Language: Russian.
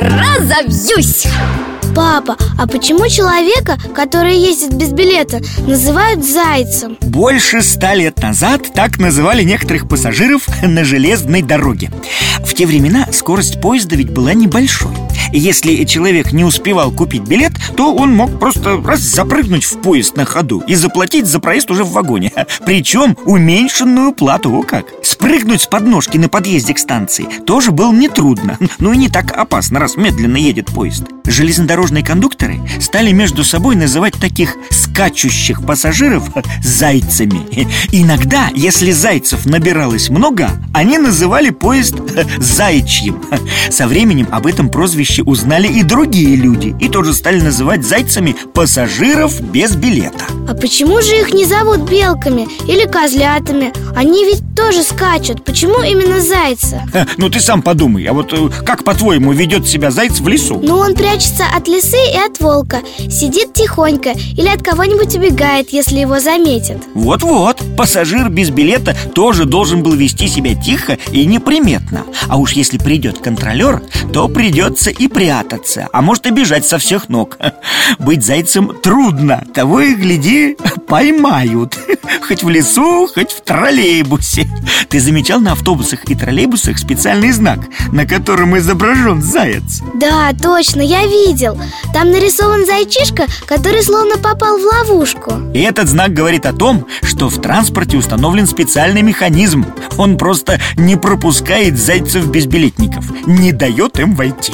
разобьюсь. Папа, а почему человека, который ездит без билета, называют зайцем? Больше ста лет назад так называли некоторых пассажиров на железной дороге. В те времена скорость поезда ведь была небольшой Если человек не успевал купить билет, то он мог просто раз запрыгнуть в поезд на ходу И заплатить за проезд уже в вагоне. Причем уменьшенную плату, о как! Спрыгнуть с подножки на подъезде к станции тоже было нетрудно Ну и не так опасно, раз медленно едет поезд Железнодорожные кондукторы стали между собой называть таких скачущих пассажиров зайцами Иногда, если зайцев набиралось много, они называли поезд зайчьим Со временем об этом прозвище узнали и другие люди И тоже стали называть зайцами пассажиров без билета А почему же их не зовут белками или козлятами? Они ведь тоже скачут Почему именно зайцы? Ну ты сам подумай, а вот э, как по-твоему ведет себя зайц в лесу? Ну он прячется от лисы и от волка. Сидит тихонько или от кого-нибудь убегает, если его заметят. Вот-вот, пассажир без билета тоже должен был вести себя тихо и неприметно. А уж если придет контролер, то придется и прятаться А может и бежать со всех ног. Быть зайцем трудно, того и гляди, поймают. Хоть в лесу, хоть в троллейбусе. Ты замечал на автобусах и троллейбусах специальный знак, на котором изображен заяц? Да, точно, я видел. Там нарисован зайчишка, который словно попал в ловушку. И этот знак говорит о том, что в транспорте установлен специальный механизм. Он просто не пропускает зайцев-безбилетников Не дает им войти